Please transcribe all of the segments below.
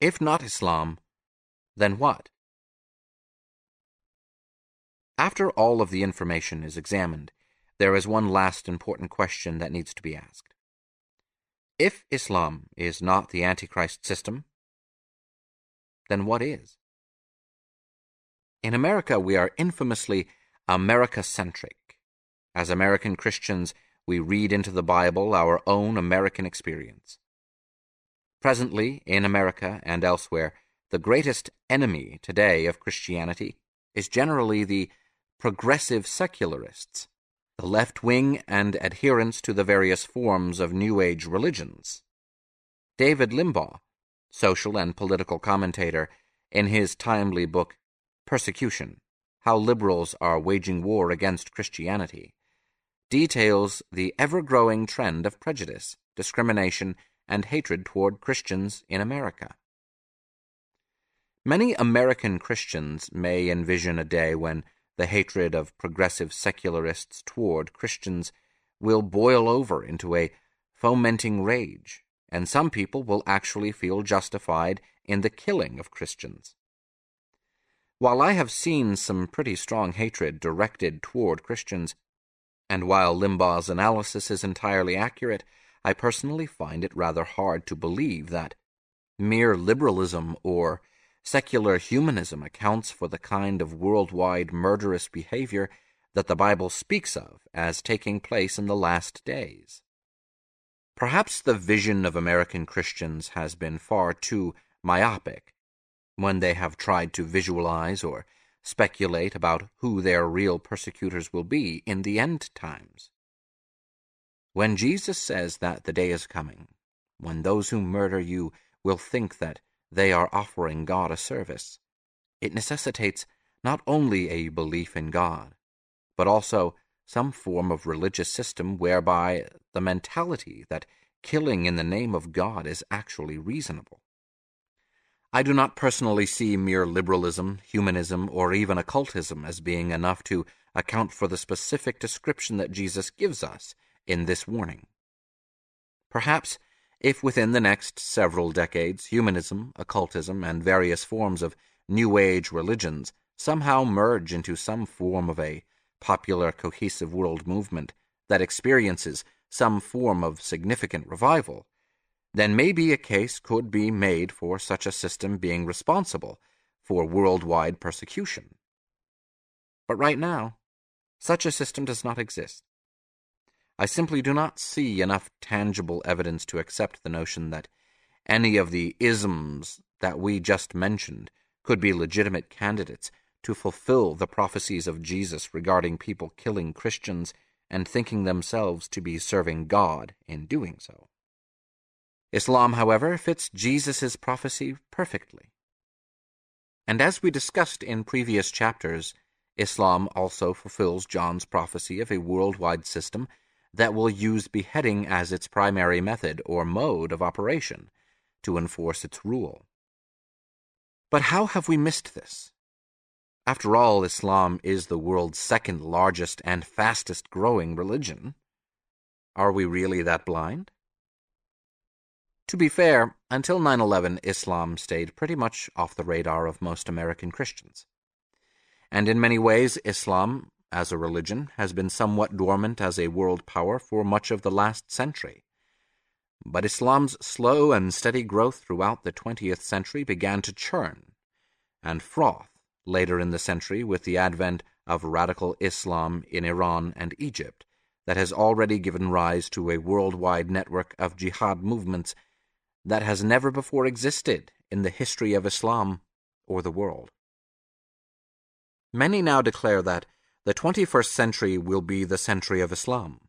If not Islam, then what? After all of the information is examined, there is one last important question that needs to be asked. If Islam is not the Antichrist system, then what is? In America, we are infamously America centric. As American Christians, we read into the Bible our own American experience. Presently, in America and elsewhere, the greatest enemy today of Christianity is generally the progressive secularists the left wing, and adherents to the various forms of New Age religions. David Limbaugh, social and political commentator, in his timely book Persecution How Liberals Are Waging War Against Christianity, details the ever growing trend of prejudice, discrimination, and hatred toward Christians in America. Many American Christians may envision a day when the hatred of progressive secularists toward Christians will boil over into a fomenting rage, and some people will actually feel justified in the killing of Christians. While I have seen some pretty strong hatred directed toward Christians, and while Limbaugh's analysis is entirely accurate, I personally find it rather hard to believe that mere liberalism or Secular humanism accounts for the kind of worldwide murderous behavior that the Bible speaks of as taking place in the last days. Perhaps the vision of American Christians has been far too myopic when they have tried to visualize or speculate about who their real persecutors will be in the end times. When Jesus says that the day is coming, when those who murder you will think that they are offering God a service. It necessitates not only a belief in God, but also some form of religious system whereby the mentality that killing in the name of God is actually reasonable. I do not personally see mere liberalism, humanism, or even occultism as being enough to account for the specific description that Jesus gives us in this warning. Perhaps if within the next several decades humanism, occultism, and various forms of New Age religions somehow merge into some form of a popular cohesive world movement that experiences some form of significant revival, then maybe a case could be made for such a system being responsible for worldwide persecution. But right now, such a system does not exist. I simply do not see enough tangible evidence to accept the notion that any of the isms that we just mentioned could be legitimate candidates to fulfill the prophecies of Jesus regarding people killing Christians and thinking themselves to be serving God in doing so. Islam, however, fits Jesus' prophecy perfectly. And as we discussed in previous chapters, Islam also fulfills John's prophecy of a worldwide system that will use beheading as its primary method or mode of operation to enforce its rule. But how have we missed this? After all, Islam is the world's second largest and fastest growing religion. Are we really that blind? To be fair, until 9 11, Islam stayed pretty much off the radar of most American Christians. And in many ways, Islam as a religion has been somewhat dormant as a world power for much of the last century. But Islam's slow and steady growth throughout the 20th century began to churn and froth later in the century with the advent of radical Islam in Iran and Egypt that has already given rise to a worldwide network of jihad movements that has never before existed in the history of Islam or the world. Many now declare that the 21st century will be the century of Islam.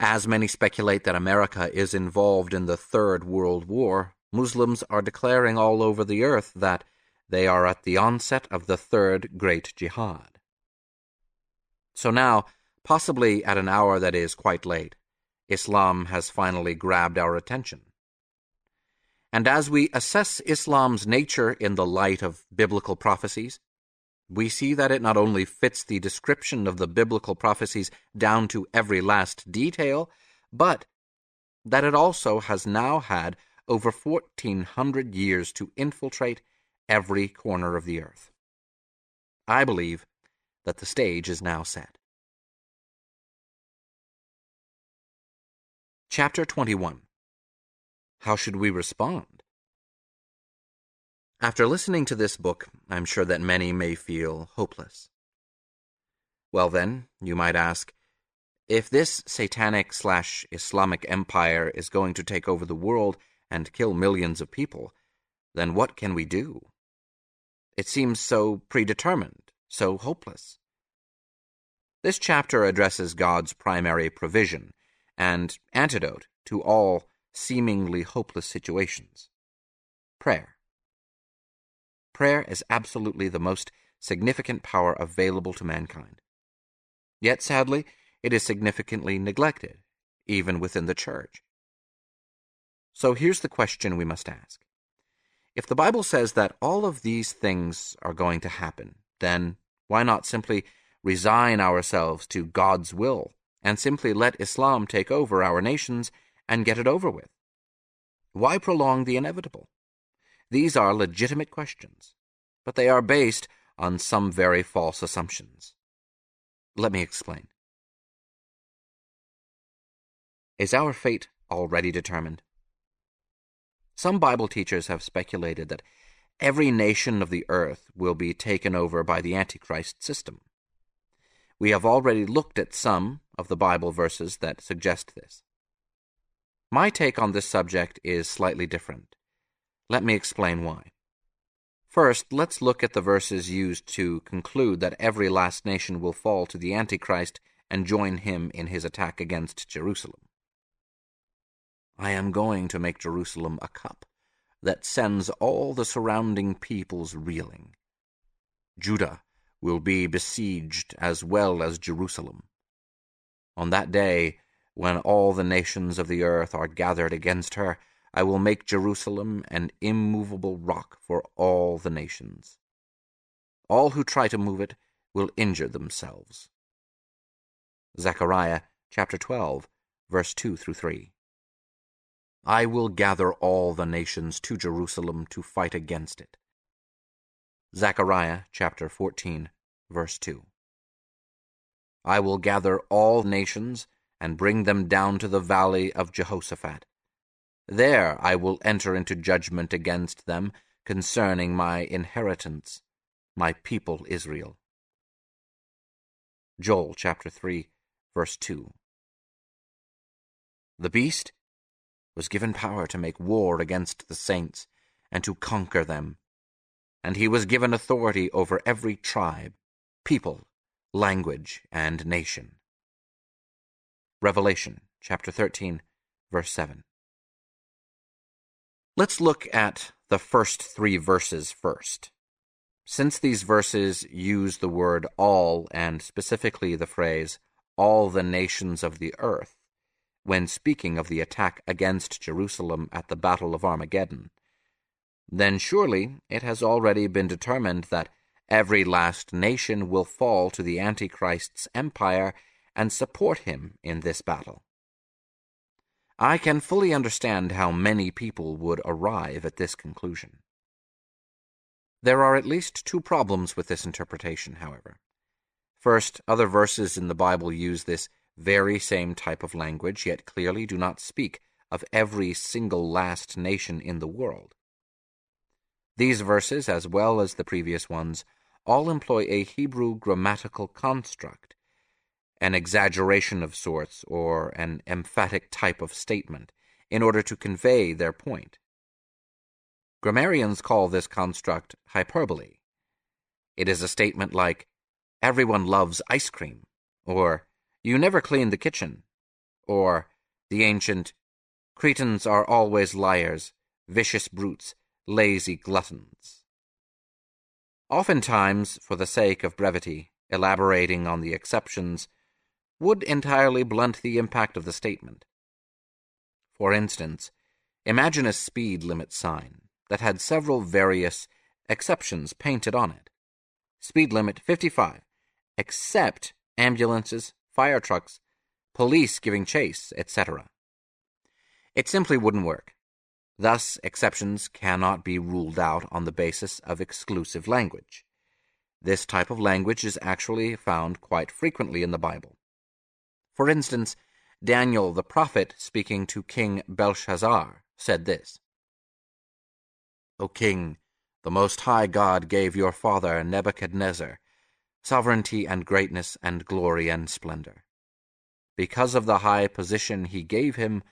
As many speculate that America is involved in the Third World War, Muslims are declaring all over the earth that they are at the onset of the Third Great Jihad. So now, possibly at an hour that is quite late, Islam has finally grabbed our attention. And as we assess Islam's nature in the light of biblical prophecies, we see that it not only fits the description of the biblical prophecies down to every last detail, but that it also has now had over 1400 years to infiltrate every corner of the earth. I believe that the stage is now set. Chapter 21 How should we respond? After listening to this book, I'm sure that many may feel hopeless. Well, then, you might ask, if this satanic slash Islamic empire is going to take over the world and kill millions of people, then what can we do? It seems so predetermined, so hopeless. This chapter addresses God's primary provision and antidote to all seemingly hopeless situations prayer. Prayer is absolutely the most significant power available to mankind. Yet, sadly, it is significantly neglected, even within the church. So here's the question we must ask. If the Bible says that all of these things are going to happen, then why not simply resign ourselves to God's will and simply let Islam take over our nations and get it over with? Why prolong the inevitable? These are legitimate questions, but they are based on some very false assumptions. Let me explain. Is our fate already determined? Some Bible teachers have speculated that every nation of the earth will be taken over by the Antichrist system. We have already looked at some of the Bible verses that suggest this. My take on this subject is slightly different. Let me explain why. First, let's look at the verses used to conclude that every last nation will fall to the Antichrist and join him in his attack against Jerusalem. I am going to make Jerusalem a cup that sends all the surrounding peoples reeling. Judah will be besieged as well as Jerusalem. On that day, when all the nations of the earth are gathered against her, I will make Jerusalem an immovable rock for all the nations. All who try to move it will injure themselves. Zechariah chapter 12, verse 2 through 3. I will gather all the nations to Jerusalem to fight against it. Zechariah chapter 14, verse 2. I will gather all nations and bring them down to the valley of Jehoshaphat. There I will enter into judgment against them concerning my inheritance, my people Israel. Joel chapter 3, verse 2. The beast was given power to make war against the saints and to conquer them. And he was given authority over every tribe, people, language, and nation. Revelation chapter 13, verse 7. Let's look at the first three verses first. Since these verses use the word all and specifically the phrase all the nations of the earth, when speaking of the attack against Jerusalem at the Battle of Armageddon, then surely it has already been determined that every last nation will fall to the Antichrist's empire and support him in this battle. I can fully understand how many people would arrive at this conclusion. There are at least two problems with this interpretation, however. First, other verses in the Bible use this very same type of language, yet clearly do not speak of every single last nation in the world. These verses, as well as the previous ones, all employ a Hebrew grammatical construct, an exaggeration of sorts, or an emphatic type of statement, in order to convey their point. Grammarians call this construct hyperbole. It is a statement like, everyone loves ice cream, or you never clean the kitchen. Or the ancient, Cretans are always liars, vicious brutes, lazy gluttons. Oftentimes, for the sake of brevity, elaborating on the exceptions would entirely blunt the impact of the statement. For instance, imagine a speed limit sign that had several various exceptions painted on it. Speed limit 55, except ambulances, fire trucks, police giving chase, etc. It simply wouldn't work. Thus, exceptions cannot be ruled out on the basis of exclusive language. This type of language is actually found quite frequently in the Bible. For instance, Daniel the prophet, speaking to King Belshazzar, said this O king, the Most High God gave your father Nebuchadnezzar sovereignty and greatness and glory and splendor. Because of the high position he gave him,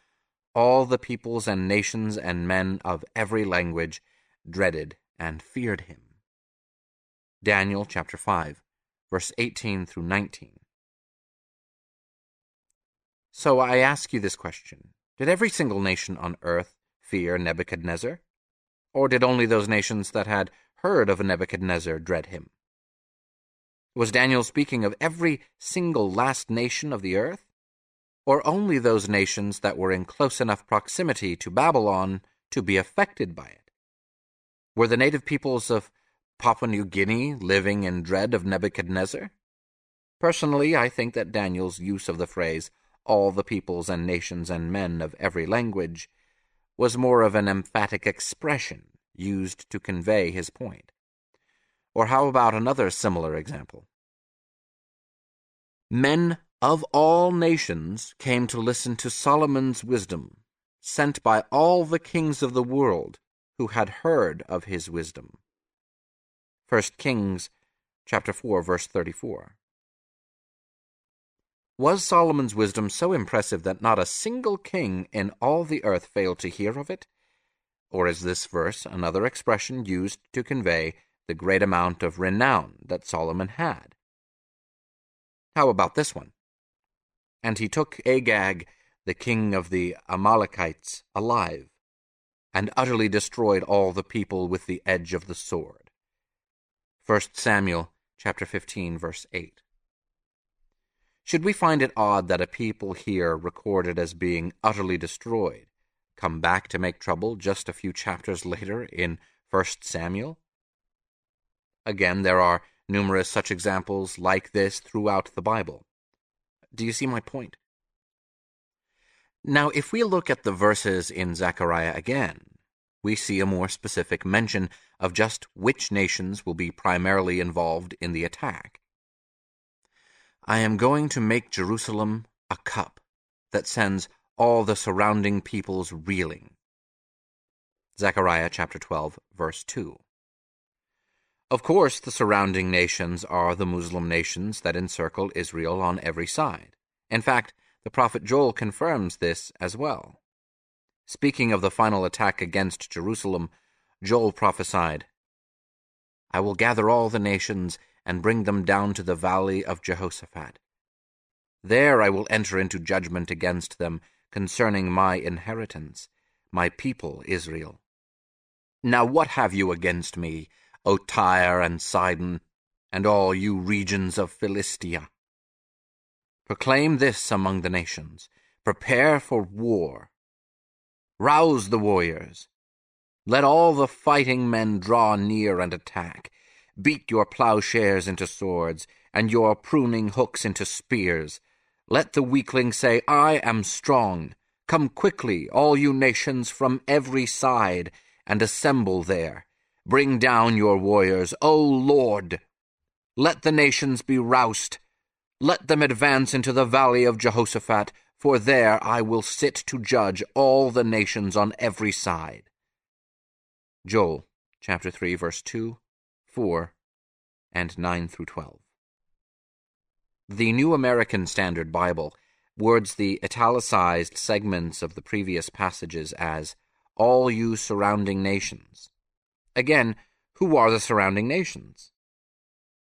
all the peoples and nations and men of every language dreaded and feared him. Daniel chapter 5, verse 18 through 19. So I ask you this question Did every single nation on earth fear Nebuchadnezzar? Or did only those nations that had heard of Nebuchadnezzar dread him? Was Daniel speaking of every single last nation of the earth? Or only those nations that were in close enough proximity to Babylon to be affected by it? Were the native peoples of Papua New Guinea living in dread of Nebuchadnezzar? Personally, I think that Daniel's use of the phrase all the peoples and nations and men of every language, was more of an emphatic expression used to convey his point. Or how about another similar example? Men of all nations came to listen to Solomon's wisdom, sent by all the kings of the world who had heard of his wisdom. 1 Kings chapter 4 verse 34. Was Solomon's wisdom so impressive that not a single king in all the earth failed to hear of it? Or is this verse another expression used to convey the great amount of renown that Solomon had? How about this one? And he took Agag, the king of the Amalekites, alive, and utterly destroyed all the people with the edge of the sword. 1 Samuel chapter 15 verse 8. Should we find it odd that a people here recorded as being utterly destroyed come back to make trouble just a few chapters later in 1 Samuel? Again, there are numerous such examples like this throughout the Bible. Do you see my point? Now, if we look at the verses in Zechariah again, we see a more specific mention of just which nations will be primarily involved in the attack. I am going to make Jerusalem a cup that sends all the surrounding peoples reeling. Zechariah chapter 12, verse 2. Of course, the surrounding nations are the Muslim nations that encircle Israel on every side. In fact, the prophet Joel confirms this as well. Speaking of the final attack against Jerusalem, Joel prophesied, I will gather all the nations and bring them down to the valley of Jehoshaphat. There I will enter into judgment against them concerning my inheritance, my people Israel. Now what have you against me, O Tyre and Sidon, and all you regions of Philistia? Proclaim this among the nations, prepare for war. Rouse the warriors. Let all the fighting men draw near and attack. Beat your plowshares into swords, and your pruning hooks into spears. Let the weakling say, I am strong. Come quickly, all you nations from every side, and assemble there. Bring down your warriors, O Lord. Let the nations be roused. Let them advance into the valley of Jehoshaphat, for there I will sit to judge all the nations on every side. Joel chapter 3 verse 2 4, and 9 through 12. The New American Standard Bible words the italicized segments of the previous passages as all you surrounding nations. Again, who are the surrounding nations?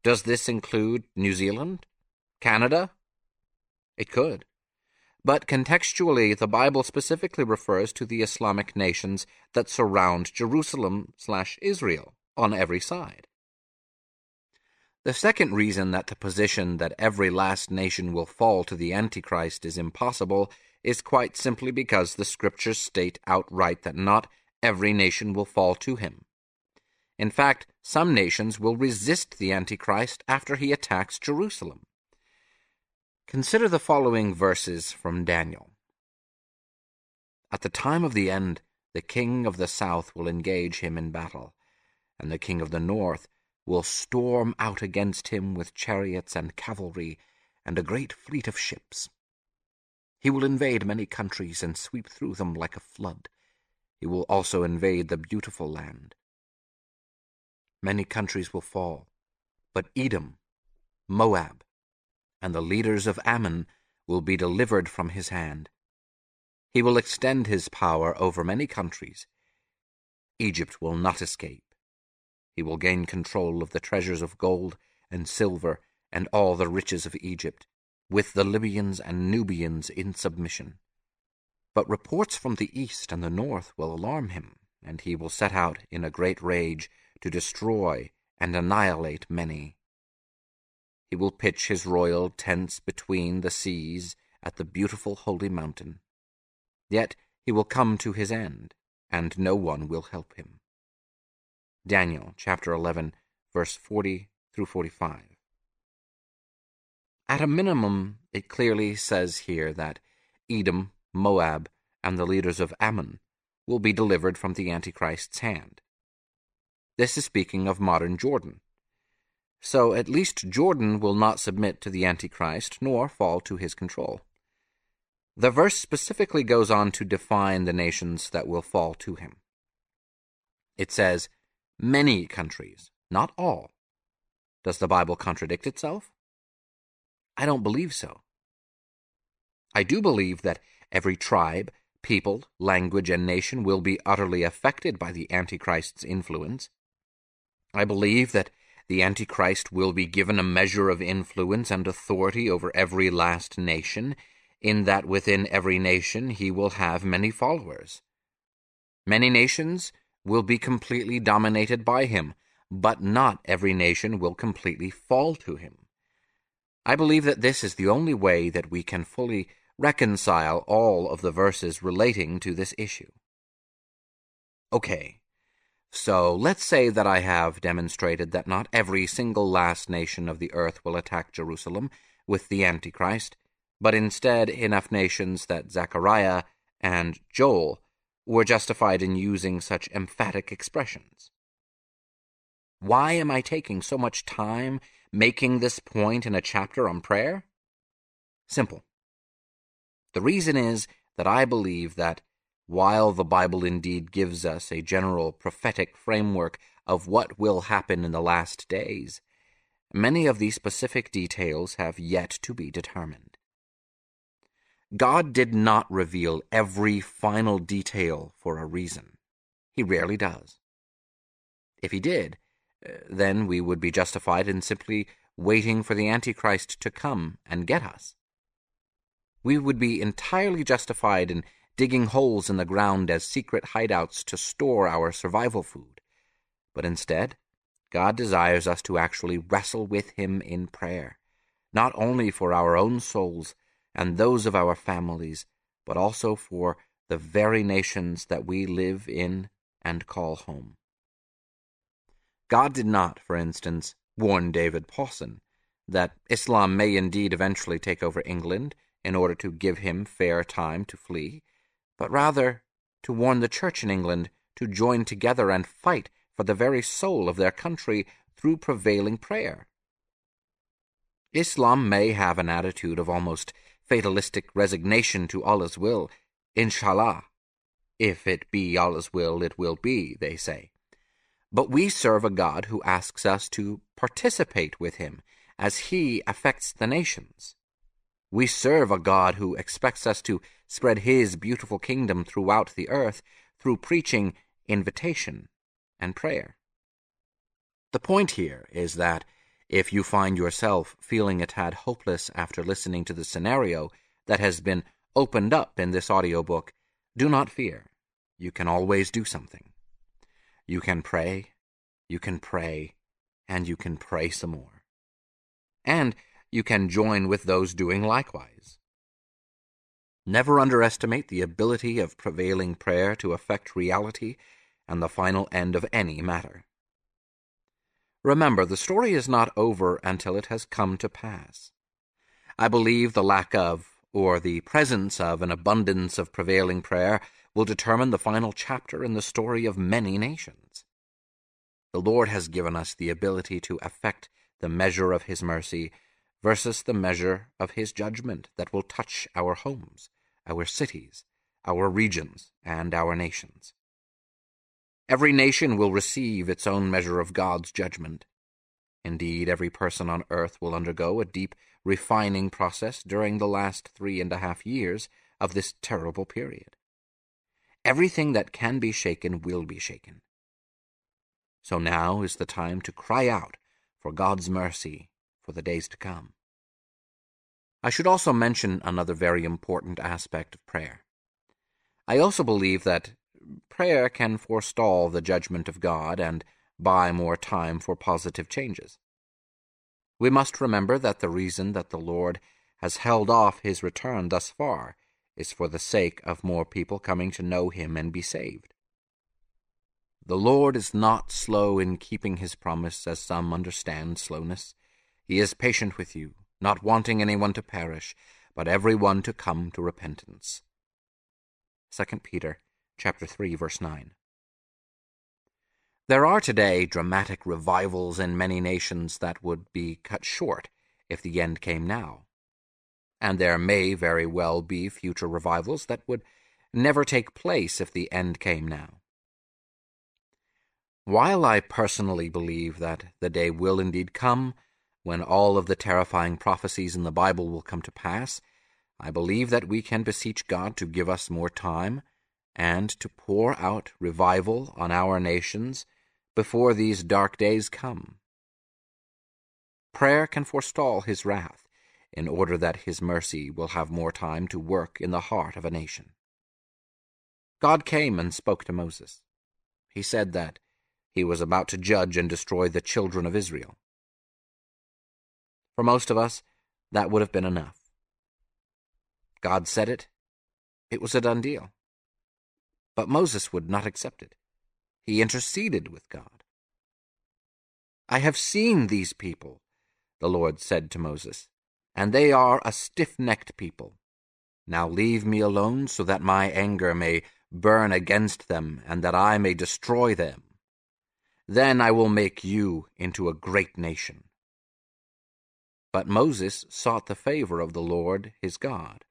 Does this include New Zealand? Canada? It could. But contextually, the Bible specifically refers to the Islamic nations that surround Jerusalem slash Israel on every side. The second reason that the position that every last nation will fall to the Antichrist is impossible is quite simply because the Scriptures state outright that not every nation will fall to him. In fact, some nations will resist the Antichrist after he attacks Jerusalem. Consider the following verses from Daniel. At the time of the end, the king of the south will engage him in battle, and the king of the north will storm out against him with chariots and cavalry and a great fleet of ships. He will invade many countries and sweep through them like a flood. He will also invade the beautiful land. Many countries will fall, but Edom, Moab, and the leaders of Ammon will be delivered from his hand. He will extend his power over many countries. Egypt will not escape. He will gain control of the treasures of gold and silver and all the riches of Egypt, with the Libyans and Nubians in submission. But reports from the east and the north will alarm him, and he will set out in a great rage to destroy and annihilate many. He will pitch his royal tents between the seas at the beautiful holy mountain. Yet he will come to his end, and no one will help him. Daniel chapter 11, verse 40 through 45. At a minimum, it clearly says here that Edom, Moab, and the leaders of Ammon will be delivered from the Antichrist's hand. This is speaking of modern Jordan. So at least Jordan will not submit to the Antichrist nor fall to his control. The verse specifically goes on to define the nations that will fall to him. It says, many countries, not all. Does the Bible contradict itself? I don't believe so. I do believe that every tribe, people, language, and nation will be utterly affected by the Antichrist's influence. I believe that the Antichrist will be given a measure of influence and authority over every last nation, in that within every nation he will have many followers. Many nations will be completely dominated by him, but not every nation will completely fall to him. I believe that this is the only way that we can fully reconcile all of the verses relating to this issue. Okay, so let's say that I have demonstrated that not every single last nation of the earth will attack Jerusalem with the Antichrist, but instead enough nations that Zechariah and Joel were justified in using such emphatic expressions. Why am I taking so much time making this point in a chapter on prayer? Simple. The reason is that I believe that while the Bible indeed gives us a general prophetic framework of what will happen in the last days, many of these specific details have yet to be determined. God did not reveal every final detail for a reason. He rarely does. If he did, uh, then we would be justified in simply waiting for the Antichrist to come and get us. We would be entirely justified in digging holes in the ground as secret hideouts to store our survival food. But instead, God desires us to actually wrestle with Him in prayer, not only for our own souls, and those of our families, but also for the very nations that we live in and call home. God did not, for instance, warn David Pawson that Islam may indeed eventually take over England in order to give him fair time to flee, but rather to warn the Church in England to join together and fight for the very soul of their country through prevailing prayer. Islam may have an attitude of almost fatalistic resignation to Allah's will, inshallah. If it be Allah's will, it will be, they say. But we serve a God who asks us to participate with him as he affects the nations. We serve a God who expects us to spread his beautiful kingdom throughout the earth through preaching, invitation, and prayer. The point here is that if you find yourself feeling a tad hopeless after listening to the scenario that has been opened up in this audiobook, do not fear. You can always do something. You can pray, you can pray, and you can pray some more. And you can join with those doing likewise. Never underestimate the ability of prevailing prayer to affect reality and the final end of any matter. Remember, the story is not over until it has come to pass. I believe the lack of, or the presence of, an abundance of prevailing prayer will determine the final chapter in the story of many nations. The Lord has given us the ability to affect the measure of His mercy versus the measure of His judgment that will touch our homes, our cities, our regions, and our nations. Every nation will receive its own measure of God's judgment. Indeed, every person on earth will undergo a deep refining process during the last three and a half years of this terrible period. Everything that can be shaken will be shaken. So now is the time to cry out for God's mercy for the days to come. I should also mention another very important aspect of prayer. I also believe that prayer can forestall the judgment of God and buy more time for positive changes. We must remember that the reason that the Lord has held off his return thus far is for the sake of more people coming to know him and be saved. The Lord is not slow in keeping his promise, as some understand slowness. He is patient with you, not wanting anyone to perish, but every one to come to repentance. 2 Peter chapter 3 verse 9. There are today dramatic revivals in many nations that would be cut short if the end came now. And there may very well be future revivals that would never take place if the end came now. While I personally believe that the day will indeed come when all of the terrifying prophecies in the Bible will come to pass, I believe that we can beseech God to give us more time and to pour out revival on our nations before these dark days come. Prayer can forestall his wrath in order that his mercy will have more time to work in the heart of a nation. God came and spoke to Moses. He said that he was about to judge and destroy the children of Israel. For most of us, that would have been enough. God said it, it was a done deal. But Moses would not accept it. He interceded with God. I have seen these people, the Lord said to Moses, and they are a stiff-necked people. Now leave me alone so that my anger may burn against them and that I may destroy them. Then I will make you into a great nation. But Moses sought the favor of the Lord his God.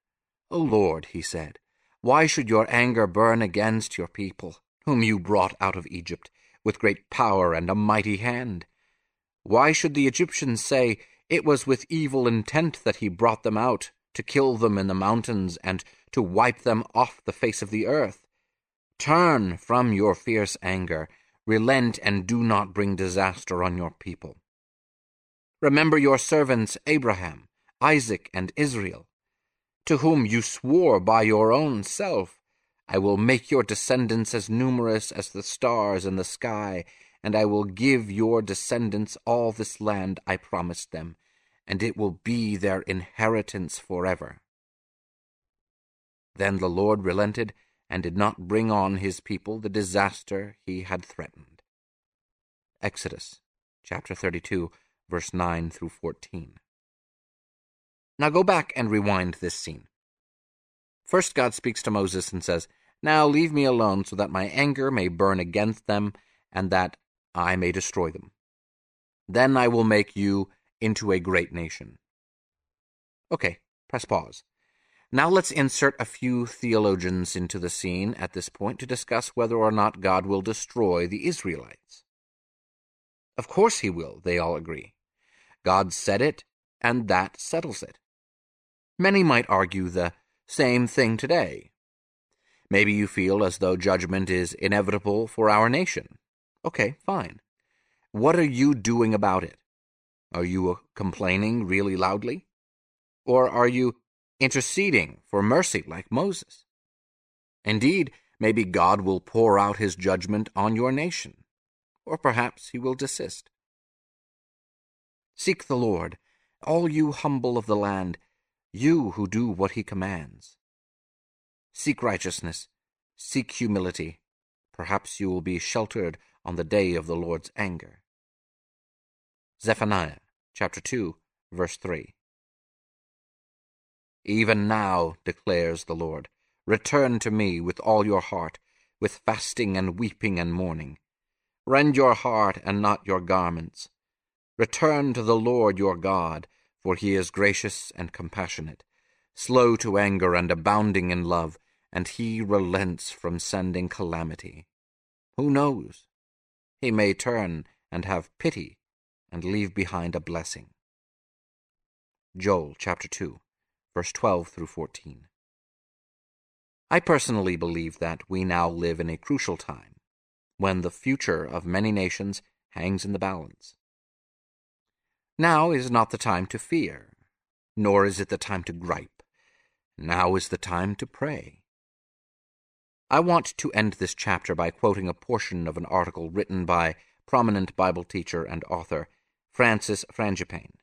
O Lord, he said, why should your anger burn against your people, whom you brought out of Egypt with great power and a mighty hand? Why should the Egyptians say, It was with evil intent that he brought them out, to kill them in the mountains and to wipe them off the face of the earth? Turn from your fierce anger, relent, and do not bring disaster on your people. Remember your servants Abraham, Isaac, and Israel to whom you swore by your own self, I will make your descendants as numerous as the stars in the sky, and I will give your descendants all this land I promised them, and it will be their inheritance forever. Then the Lord relented and did not bring on his people the disaster he had threatened. Exodus chapter 32, verse 9 through 14. Now go back and rewind this scene. First, God speaks to Moses and says, Now leave me alone so that my anger may burn against them and that I may destroy them. Then I will make you into a great nation. Okay, press pause. Now let's insert a few theologians into the scene at this point to discuss whether or not God will destroy the Israelites. Of course he will, they all agree. God said it, and that settles it. Many might argue the same thing today. Maybe you feel as though judgment is inevitable for our nation. Okay, fine. What are you doing about it? Are you uh, complaining really loudly? Or are you interceding for mercy like Moses? Indeed, maybe God will pour out his judgment on your nation, or perhaps he will desist. Seek the Lord, all you humble of the land, you who do what he commands. Seek righteousness, seek humility. Perhaps you will be sheltered on the day of the Lord's anger. Zephaniah chapter 2, verse 3. Even now, declares the Lord, Return to me with all your heart, with fasting and weeping and mourning. Rend your heart and not your garments. Return to the Lord your God, for he is gracious and compassionate, slow to anger and abounding in love, and he relents from sending calamity. Who knows? He may turn and have pity and leave behind a blessing. Joel chapter 2, verse 12 through 14. I personally believe that we now live in a crucial time when the future of many nations hangs in the balance. Now is not the time to fear, nor is it the time to gripe. Now is the time to pray. I want to end this chapter by quoting a portion of an article written by prominent Bible teacher and author Francis Frangipane.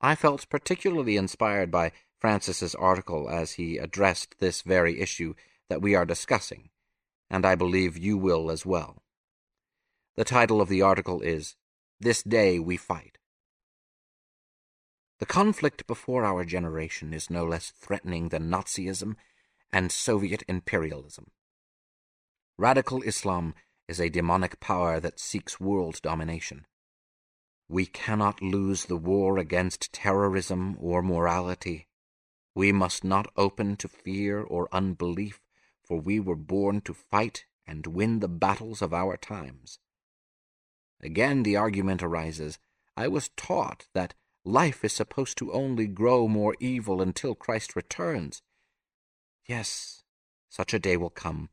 I felt particularly inspired by Francis's article as he addressed this very issue that we are discussing, and I believe you will as well. The title of the article is This Day We Fight. The conflict before our generation is no less threatening than Nazism and Soviet imperialism. Radical Islam is a demonic power that seeks world domination. We cannot lose the war against terrorism or morality we must not open to fear or unbelief, for we were born to fight and win the battles of our times. Again the argument arises, I was taught that life is supposed to only grow more evil until Christ returns. Yes, such a day will come,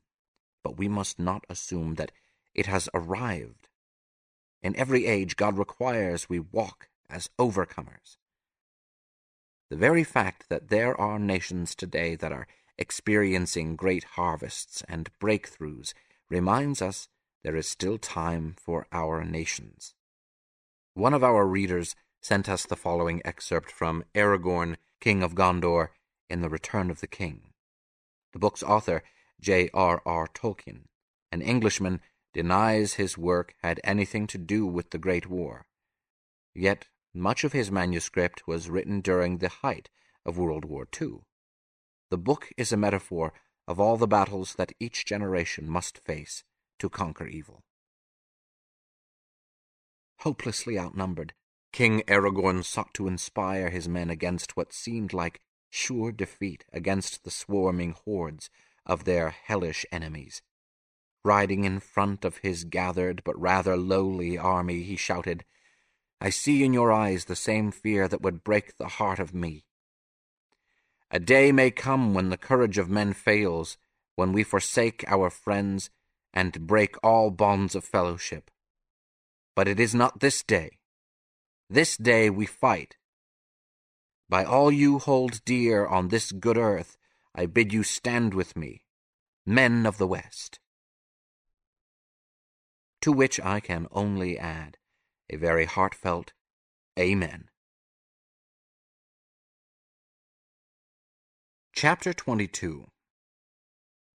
but we must not assume that it has arrived. In every age, God requires we walk as overcomers. The very fact that there are nations today that are experiencing great harvests and breakthroughs reminds us there is still time for our nations. One of our readers sent us the following excerpt from Aragorn, King of Gondor, in The Return of the King. The book's author, J.R.R. Tolkien, an Englishman, denies his work had anything to do with the Great War. Yet much of his manuscript was written during the height of World War II. The book is a metaphor of all the battles that each generation must face to conquer evil. Hopelessly outnumbered, King Aragorn sought to inspire his men against what seemed like sure defeat against the swarming hordes of their hellish enemies. Riding in front of his gathered but rather lowly army, he shouted, I see in your eyes the same fear that would break the heart of me. A day may come when the courage of men fails, when we forsake our friends and break all bonds of fellowship. But it is not this day. This day we fight. By all you hold dear on this good earth, I bid you stand with me, men of the West. To which I can only add, a very heartfelt Amen. Chapter 22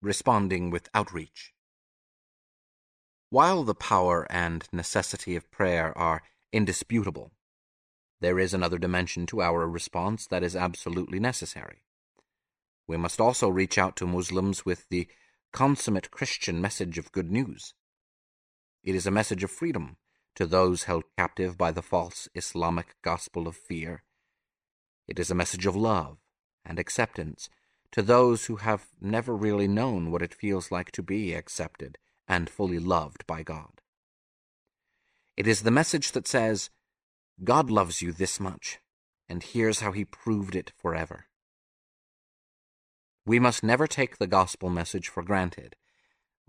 Responding with Outreach While the power and necessity of prayer are indisputable, there is another dimension to our response that is absolutely necessary. We must also reach out to Muslims with the consummate Christian message of good news. It is a message of freedom to those held captive by the false Islamic gospel of fear. It is a message of love and acceptance to those who have never really known what it feels like to be accepted and fully loved by God. It is the message that says, God loves you this much, and here's how he proved it forever. We must never take the gospel message for granted.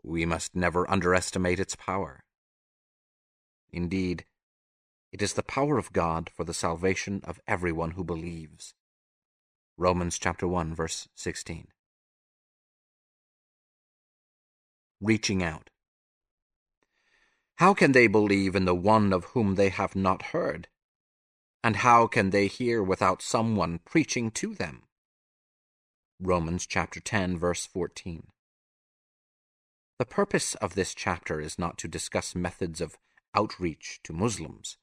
We must never underestimate its power. Indeed, it is the power of God for the salvation of everyone who believes. Romans chapter 1 verse 16. Reaching out. How can they believe in the one of whom they have not heard? And how can they hear without someone preaching to them? Romans chapter 10 verse 14. The purpose of this chapter is not to discuss methods of outreach to Muslims,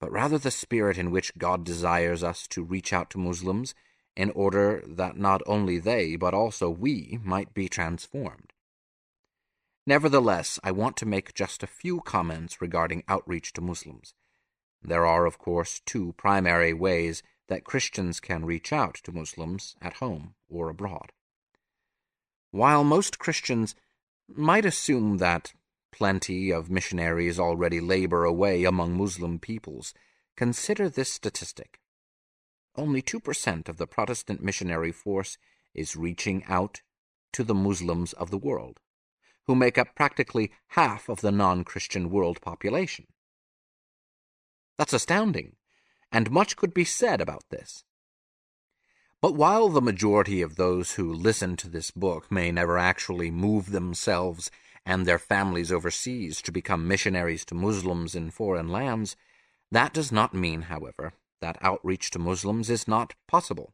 but rather the spirit in which God desires us to reach out to Muslims in order that not only they, but also we, might be transformed. Nevertheless, I want to make just a few comments regarding outreach to Muslims. There are, of course, two primary ways that Christians can reach out to Muslims at home or abroad. While most Christians might assume that plenty of missionaries already labor away among Muslim peoples, consider this statistic. Only 2% of the Protestant missionary force is reaching out to the Muslims of the world, who make up practically half of the non-Christian world population. That's astounding, and much could be said about this. But while the majority of those who listen to this book may never actually move themselves and their families overseas to become missionaries to Muslims in foreign lands, that does not mean, however, that outreach to Muslims is not possible.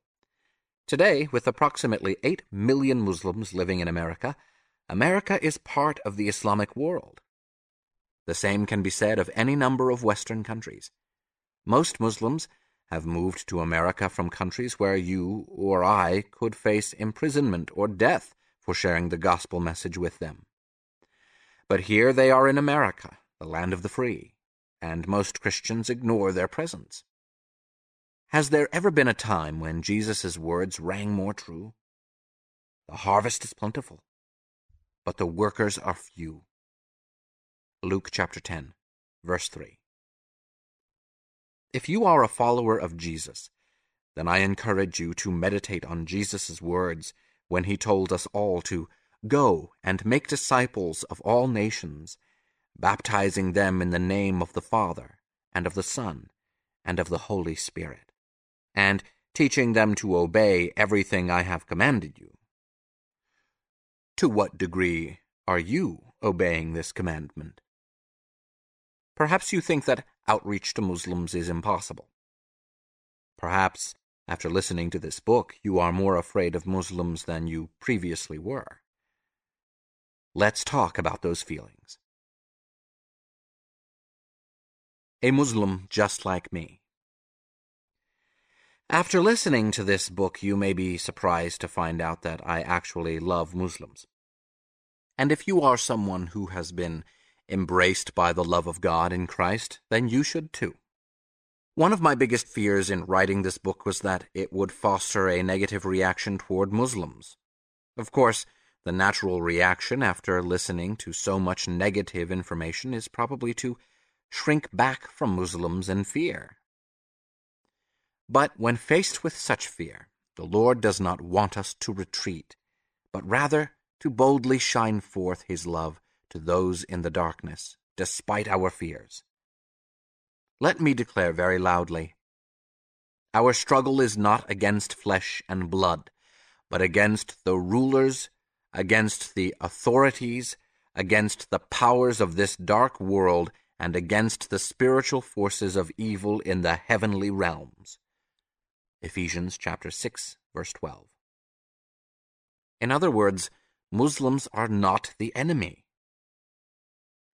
Today, with approximately 8 million Muslims living in America, America is part of the Islamic world. The same can be said of any number of Western countries. Most Muslims have moved to America from countries where you or I could face imprisonment or death for sharing the gospel message with them. But here they are in America, the land of the free, and most Christians ignore their presence. Has there ever been a time when Jesus' words rang more true? The harvest is plentiful, but the workers are few. Luke chapter 10, verse 3. If you are a follower of Jesus, then I encourage you to meditate on Jesus' words when he told us all to Go and make disciples of all nations, baptizing them in the name of the Father, and of the Son, and of the Holy Spirit, and teaching them to obey everything I have commanded you. To what degree are you obeying this commandment? Perhaps you think that outreach to Muslims is impossible. Perhaps, after listening to this book, you are more afraid of Muslims than you previously were. Let's talk about those feelings. A Muslim just like me. After listening to this book, you may be surprised to find out that I actually love Muslims. And if you are someone who has been embraced by the love of God in Christ, then you should too. One of my biggest fears in writing this book was that it would foster a negative reaction toward Muslims. Of course, the natural reaction after listening to so much negative information is probably to shrink back from Muslims in fear. But when faced with such fear, the Lord does not want us to retreat, but rather to boldly shine forth his love to those in the darkness, despite our fears. Let me declare very loudly our struggle is not against flesh and blood, but against the rulers against the authorities, against the powers of this dark world, and against the spiritual forces of evil in the heavenly realms. Ephesians chapter 6, verse 12. In other words, Muslims are not the enemy.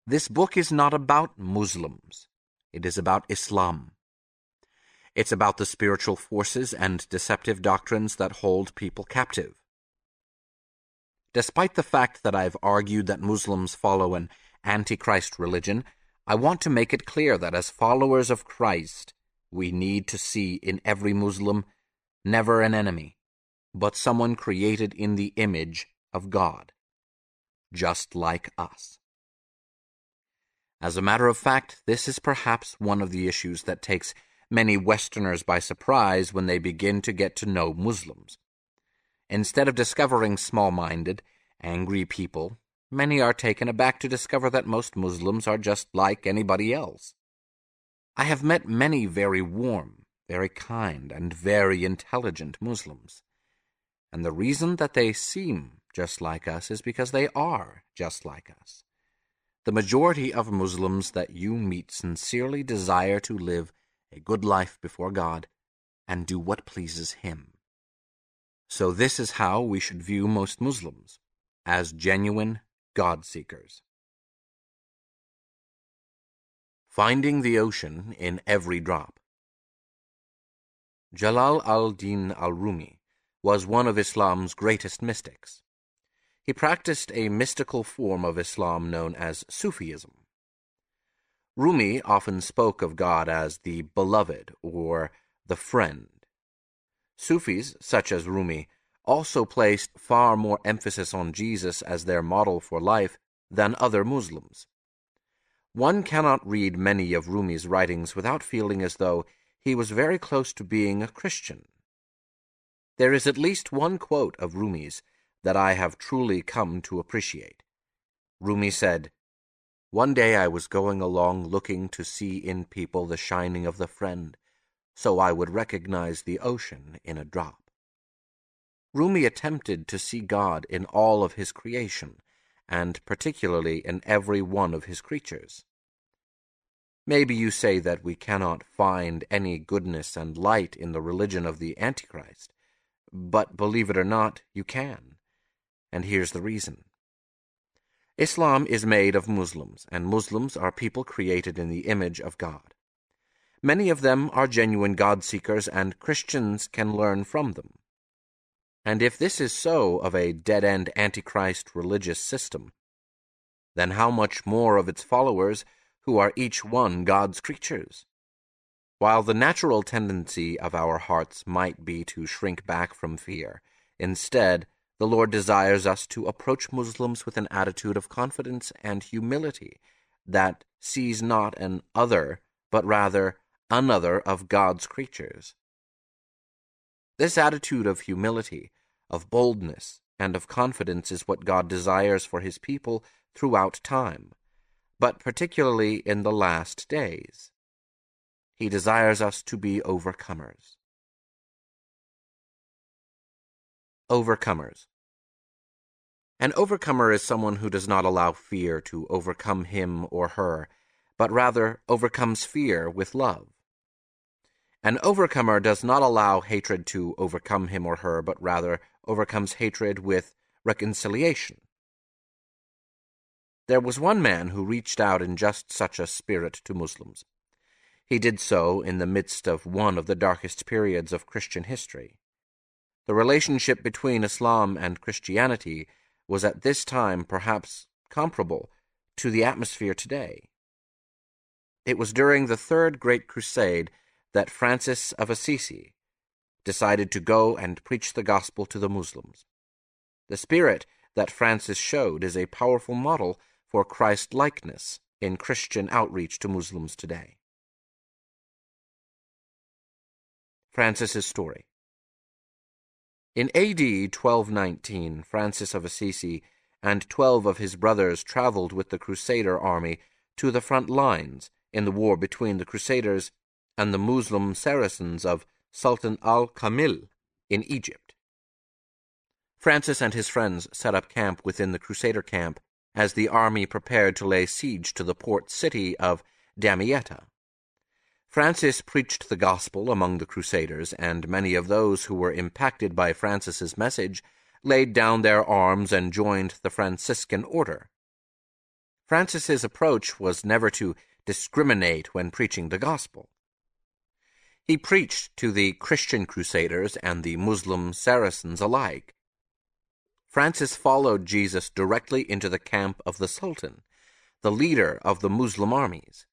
This book is not about Muslims. It is about Islam. It's about the spiritual forces and deceptive doctrines that hold people captive. Despite the fact that I've argued that Muslims follow an antichrist religion, I want to make it clear that as followers of Christ, we need to see in every Muslim never an enemy, but someone created in the image of God, just like us. As a matter of fact, this is perhaps one of the issues that takes many Westerners by surprise when they begin to get to know Muslims. Instead of discovering small-minded, angry people, many are taken aback to discover that most Muslims are just like anybody else. I have met many very warm, very kind, and very intelligent Muslims. And the reason that they seem just like us is because they are just like us. The majority of Muslims that you meet sincerely desire to live a good life before God and do what pleases Him. So this is how we should view most Muslims, as genuine God seekers. Finding the ocean in every drop. Jalal al-Din al-Rumi was one of Islam's greatest mystics. He practiced a mystical form of Islam known as Sufism. Rumi often spoke of God as the beloved or the friend. Sufis, such as Rumi, also placed far more emphasis on Jesus as their model for life than other Muslims. One cannot read many of Rumi's writings without feeling as though he was very close to being a Christian. There is at least one quote of Rumi's that I have truly come to appreciate. Rumi said, One day I was going along looking to see in people the shining of the friend, so I would recognize the ocean in a drop. Rumi attempted to see God in all of his creation, and particularly in every one of his creatures. Maybe you say that we cannot find any goodness and light in the religion of the Antichrist, but believe it or not, you can. And here's the reason. Islam is made of Muslims, and Muslims are people created in the image of God. Many of them are genuine God seekers, and Christians can learn from them. And if this is so of a dead-end Antichrist religious system, then how much more of its followers who are each one God's creatures? While the natural tendency of our hearts might be to shrink back from fear, instead, the Lord desires us to approach Muslims with an attitude of confidence and humility that sees not an other, but rather another of God's creatures. This attitude of humility, of boldness, and of confidence is what God desires for his people throughout time, but particularly in the last days. He desires us to be overcomers. Overcomers. An overcomer is someone who does not allow fear to overcome him or her, but rather overcomes fear with love. An overcomer does not allow hatred to overcome him or her, but rather overcomes hatred with reconciliation. There was one man who reached out in just such a spirit to Muslims. He did so in the midst of one of the darkest periods of Christian history. The relationship between Islam and Christianity was at this time perhaps comparable to the atmosphere today. It was during the Third Great Crusade that Francis of Assisi decided to go and preach the gospel to the Muslims. The spirit that Francis showed is a powerful model for Christ likeness in Christian outreach to Muslims today. Francis's story. In AD 1219, Francis of Assisi and twelve of his brothers traveled with the Crusader army to the front lines in the war between the Crusaders and the Muslim Saracens of Sultan al-Kamil in Egypt. Francis and his friends set up camp within the Crusader camp as the army prepared to lay siege to the port city of Damietta. Francis preached the gospel among the Crusaders, and many of those who were impacted by Francis's message laid down their arms and joined the Franciscan order. Francis's approach was never to discriminate when preaching the gospel. He preached to the Christian Crusaders and the Muslim Saracens alike. Francis followed Jesus directly into the camp of the Sultan, the leader of the Muslim armies.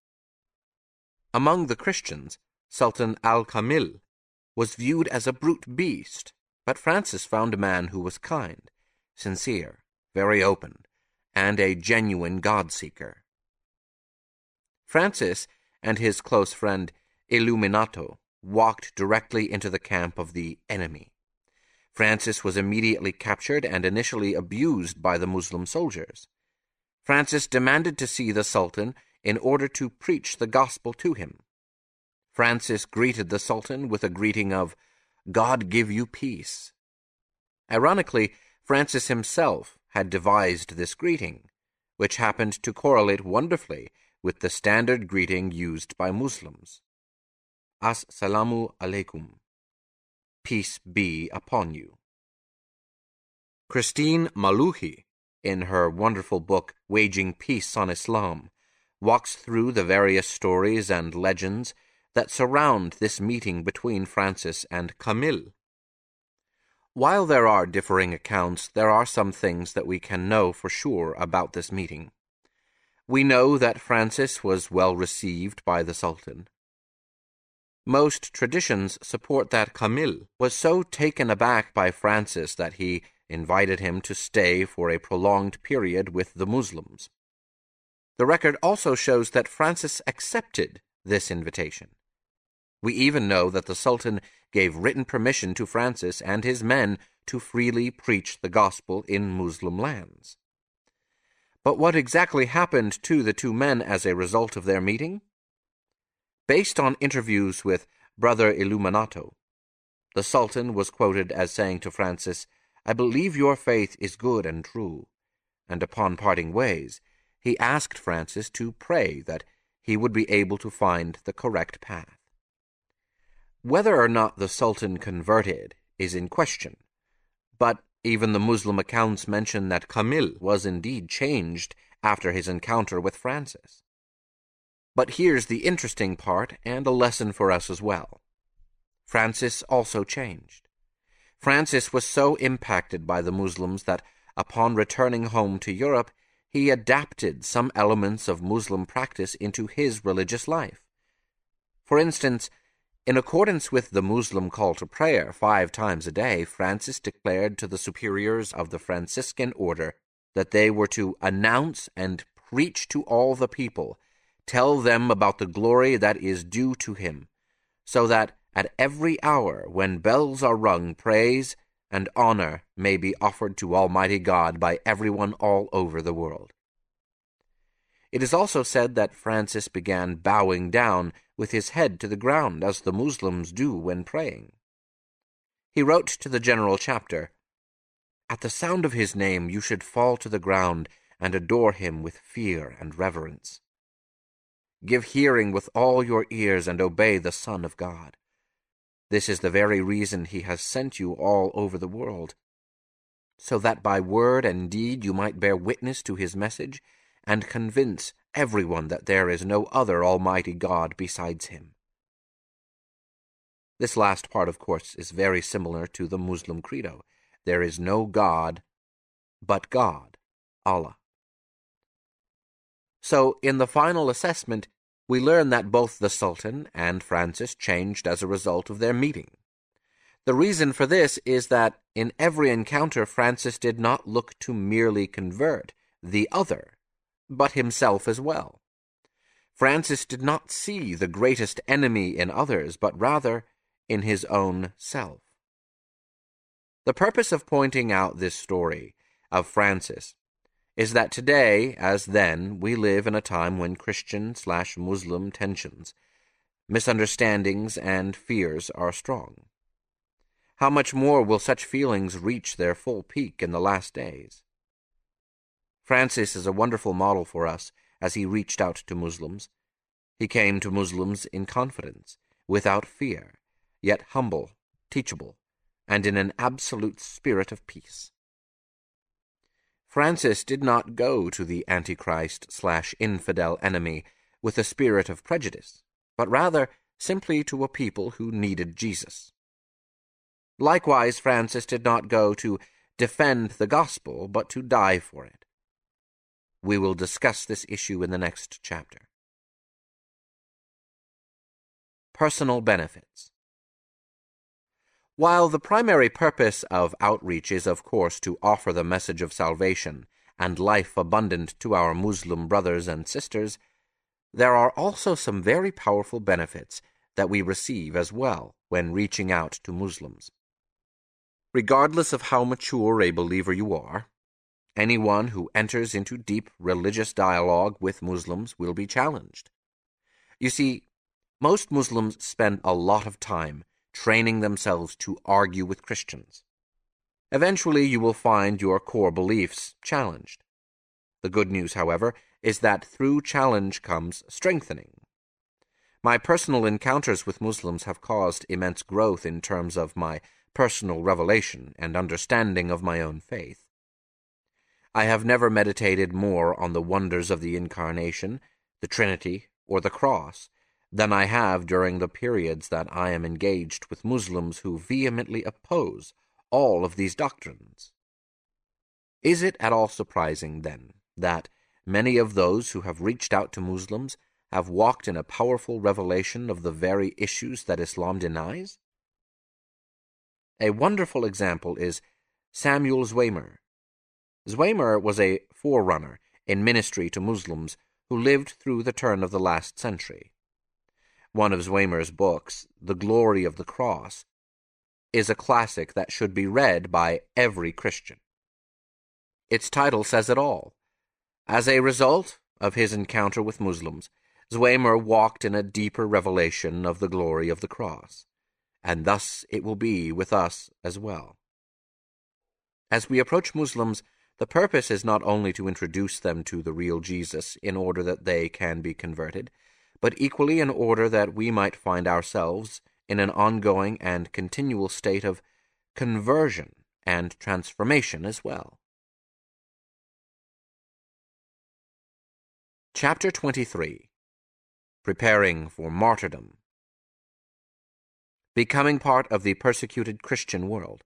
Among the Christians, Sultan al-Kamil was viewed as a brute beast, but Francis found a man who was kind, sincere, very open, and a genuine God-seeker. Francis and his close friend Illuminato walked directly into the camp of the enemy. Francis was immediately captured and initially abused by the Muslim soldiers. Francis demanded to see the Sultan in order to preach the gospel to him. Francis greeted the Sultan with a greeting of, God give you peace. Ironically, Francis himself had devised this greeting, which happened to correlate wonderfully with the standard greeting used by Muslims. As-salamu alaikum. Peace be upon you. Christine Mallouhi, in her wonderful book Waging Peace on Islam, walks through the various stories and legends that surround this meeting between Francis and Kamil. While there are differing accounts, there are some things that we can know for sure about this meeting. We know that Francis was well received by the Sultan. Most traditions support that Kamil was so taken aback by Francis that he invited him to stay for a prolonged period with the Muslims. The record also shows that Francis accepted this invitation. We even know that the Sultan gave written permission to Francis and his men to freely preach the gospel in Muslim lands. But what exactly happened to the two men as a result of their meeting? Based on interviews with Brother Illuminato, the Sultan was quoted as saying to Francis, I believe your faith is good and true. And upon parting ways, he asked Francis to pray that he would be able to find the correct path. Whether or not the Sultan converted is in question, but even the Muslim accounts mention that Kamil was indeed changed after his encounter with Francis. But here's the interesting part and a lesson for us as well. Francis also changed. Francis was so impacted by the Muslims that upon returning home to Europe, he adapted some elements of Muslim practice into his religious life. For instance, in accordance with the Muslim call to prayer five times a day, Francis declared to the superiors of the Franciscan order that they were to announce and preach to all the people, tell them about the glory that is due to him, so that at every hour when bells are rung, praise and honor may be offered to Almighty God by everyone all over the world. It is also said that Francis began bowing down with his head to the ground, as the Muslims do when praying. He wrote to the general chapter, At the sound of his name you should fall to the ground and adore him with fear and reverence. Give hearing with all your ears and obey the Son of God. This is the very reason he has sent you all over the world, so that by word and deed you might bear witness to his message and convince everyone that there is no other Almighty God besides him. This last part, of course, is very similar to the Muslim credo. There is no God but God, Allah. So, in the final assessment, we learn that both the Sultan and Francis changed as a result of their meeting. The reason for this is that in every encounter Francis did not look to merely convert the other but himself as well. Francis did not see the greatest enemy in others, but rather in his own self. The purpose of pointing out this story of Francis is that today, as then, we live in a time when Christian slash Muslim tensions, misunderstandings, and fears are strong. How much more will such feelings reach their full peak in the last days? Francis is a wonderful model for us as he reached out to Muslims. He came to Muslims in confidence, without fear, yet humble, teachable, and in an absolute spirit of peace. Francis did not go to the Antichrist slash infidel enemy with a spirit of prejudice, but rather simply to a people who needed Jesus. Likewise, Francis did not go to defend the gospel, but to die for it. We will discuss this issue in the next chapter. Personal benefits. While the primary purpose of outreach is, of course, to offer the message of salvation and life abundant to our Muslim brothers and sisters, there are also some very powerful benefits that we receive as well when reaching out to Muslims. Regardless of how mature a believer you are, Anyone who enters into deep religious dialogue with Muslims will be challenged. You see, most Muslims spend a lot of time training themselves to argue with Christians. Eventually, you will find your core beliefs challenged. The good news, however, is that through challenge comes strengthening. My personal encounters with Muslims have caused immense growth in terms of my personal revelation and understanding of my own faith. I have never meditated more on the wonders of the Incarnation, the Trinity, or the Cross than I have during the periods that I am engaged with Muslims who vehemently oppose all of these doctrines. Is it at all surprising, then, that many of those who have reached out to Muslims have walked in a powerful revelation of the very issues that Islam denies? A wonderful example is Samuel Zwemer. Zwemer was a forerunner in ministry to Muslims who lived through the turn of the last century. One of Zwemer's books, The Glory of the Cross, is a classic that should be read by every Christian. Its title says it all. As a result of his encounter with Muslims, Zwemer walked in a deeper revelation of the glory of the cross, and thus it will be with us as well. As we approach Muslims, the purpose is not only to introduce them to the real Jesus in order that they can be converted, but equally in order that we might find ourselves in an ongoing and continual state of conversion and transformation as well. Chapter 23 Preparing for Martyrdom Becoming part of the persecuted Christian world.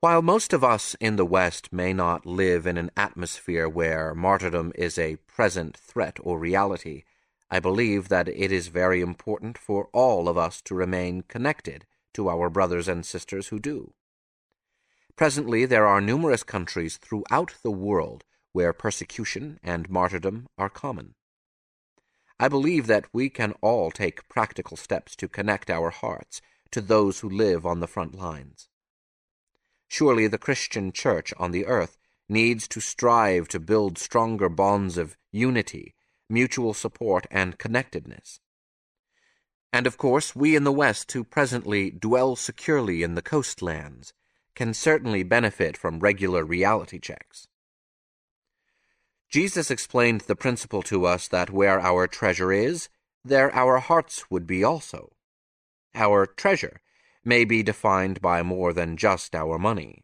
While most of us in the West may not live in an atmosphere where martyrdom is a present threat or reality, I believe that it is very important for all of us to remain connected to our brothers and sisters who do. Presently, there are numerous countries throughout the world where persecution and martyrdom are common. I believe that we can all take practical steps to connect our hearts to those who live on the front lines. Surely the Christian church on the earth needs to strive to build stronger bonds of unity, mutual support, and connectedness. And of course, we in the West who presently dwell securely in the coastlands can certainly benefit from regular reality checks. Jesus explained the principle to us that where our treasure is, there our hearts would be also. Our treasure may be defined by more than just our money.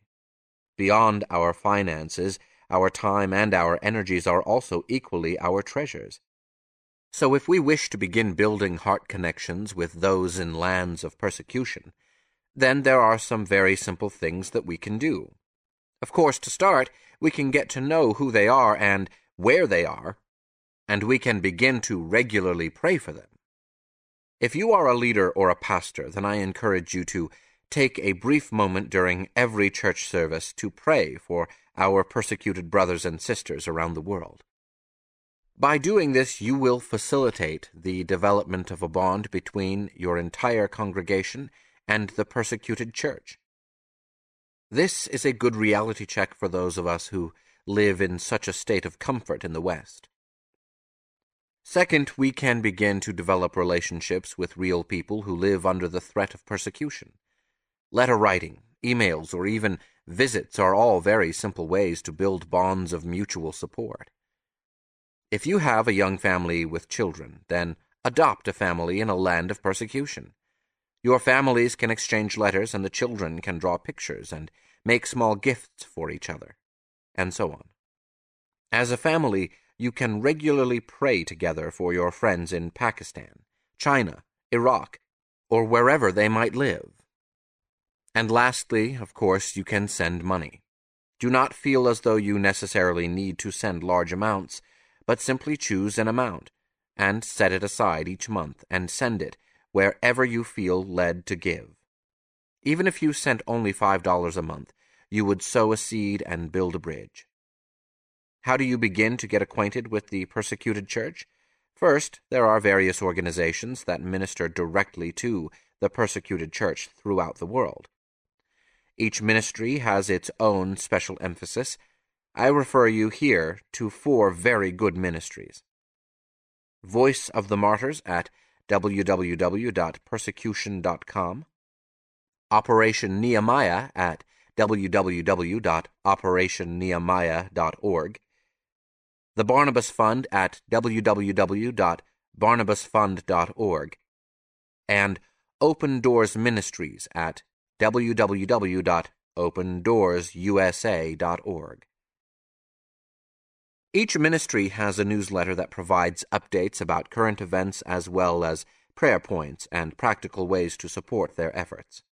Beyond our finances, our time and our energies are also equally our treasures. So if we wish to begin building heart connections with those in lands of persecution, then there are some very simple things that we can do. Of course, to start, we can get to know who they are and where they are, and we can begin to regularly pray for them. If you are a leader or a pastor, then I encourage you to take a brief moment during every church service to pray for our persecuted brothers and sisters around the world. By doing this, you will facilitate the development of a bond between your entire congregation and the persecuted church. This is a good reality check for those of us who live in such a state of comfort in the West. Second, we can begin to develop relationships with real people who live under the threat of persecution. Letter writing, emails, or even visits are all very simple ways to build bonds of mutual support. If you have a young family with children, then adopt a family in a land of persecution. Your families can exchange letters, and the children can draw pictures and make small gifts for each other, and so on. As a family, you can regularly pray together for your friends in Pakistan, China, Iraq, or wherever they might live. And lastly, of course, you can send money. Do not feel as though you necessarily need to send large amounts, but simply choose an amount and set it aside each month and send it wherever you feel led to give. Even if you sent only $5 a month, you would sow a seed and build a bridge. How do you begin to get acquainted with the persecuted church? First, there are various organizations that minister directly to the persecuted church throughout the world. Each ministry has its own special emphasis. I refer you here to four very good ministries. Voice of the Martyrs at www.persecution.com, Operation Nehemiah at www.operationnehemiah.org, the Barnabas Fund at www.barnabasfund.org, and Open Doors Ministries at www.opendoorsusa.org. Each ministry has a newsletter that provides updates about current events as well as prayer points and practical ways to support their efforts.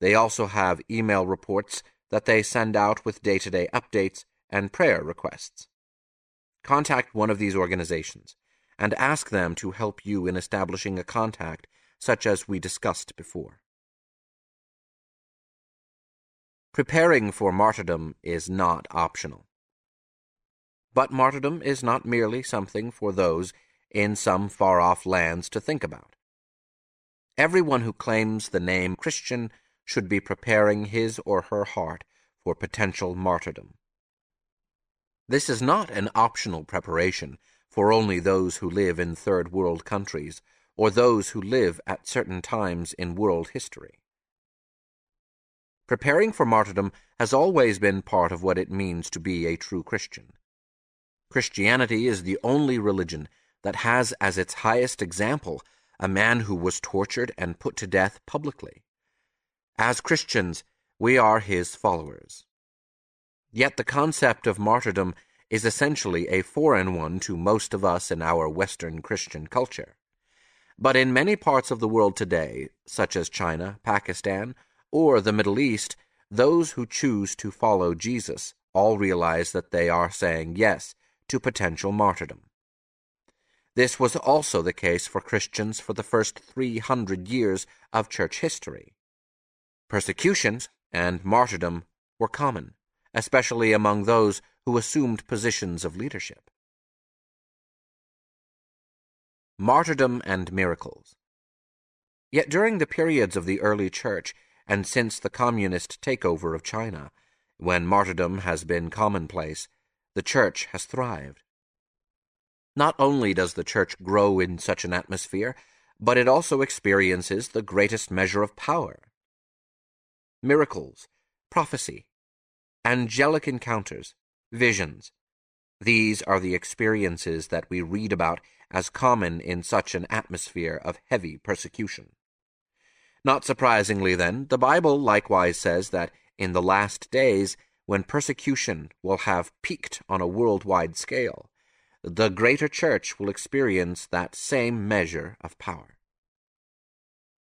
They also have email reports that they send out with day to day updates and prayer requests. Contact one of these organizations and ask them to help you in establishing a contact such as we discussed before. Preparing for martyrdom is not optional. But martyrdom is not merely something for those in some far off lands to think about. Everyone who claims the name Christian should be preparing his or her heart for potential martyrdom. This is not an optional preparation for only those who live in third world countries or those who live at certain times in world history. Preparing for martyrdom has always been part of what it means to be a true Christian. Christianity is the only religion that has as its highest example a man who was tortured and put to death publicly. As Christians, we are his followers. Yet the concept of martyrdom is essentially a foreign one to most of us in our Western Christian culture. But in many parts of the world today, such as China, Pakistan, or the Middle East, those who choose to follow Jesus all realize that they are saying yes to potential martyrdom. This was also the case for Christians for the first 300 years of church history. Persecutions and martyrdom were common, especially among those who assumed positions of leadership. Martyrdom and miracles. Yet during the periods of the early church, and since the communist takeover of China, when martyrdom has been commonplace, the church has thrived. Not only does the church grow in such an atmosphere, but it also experiences the greatest measure of power. Miracles, prophecy, angelic encounters, visions. These are the experiences that we read about as common in such an atmosphere of heavy persecution. Not surprisingly, then, the Bible likewise says that in the last days when persecution will have peaked on a worldwide scale, the greater church will experience that same measure of power.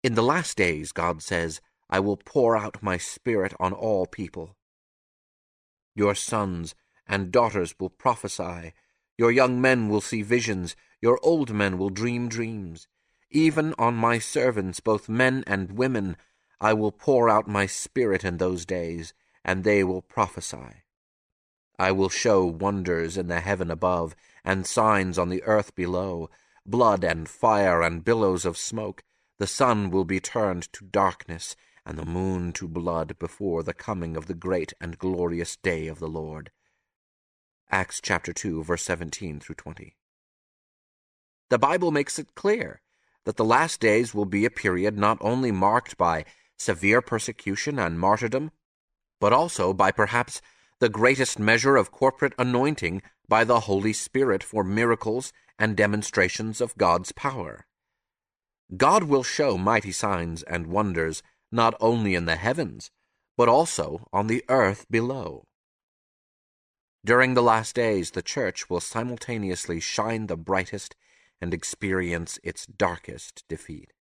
In the last days, God says, I will pour out my Spirit on all people. Your sons and daughters will prophesy, your young men will see visions, your old men will dream dreams. Even on my servants, both men and women, I will pour out my Spirit in those days and they will prophesy. I will show wonders in the heaven above, and signs on the earth below, blood and fire and billows of smoke. The sun will be turned to darkness, and the moon to blood before the coming of the great and glorious day of the Lord. Acts chapter 2, verse 17 through 20. The Bible makes it clear that the last days will be a period not only marked by severe persecution and martyrdom, but also by perhaps the greatest measure of corporate anointing by the Holy Spirit for miracles and demonstrations of God's power. God will show mighty signs and wonders not only in the heavens, but also on the earth below. During the last days, the church will simultaneously shine the brightest and experience its darkest defeat.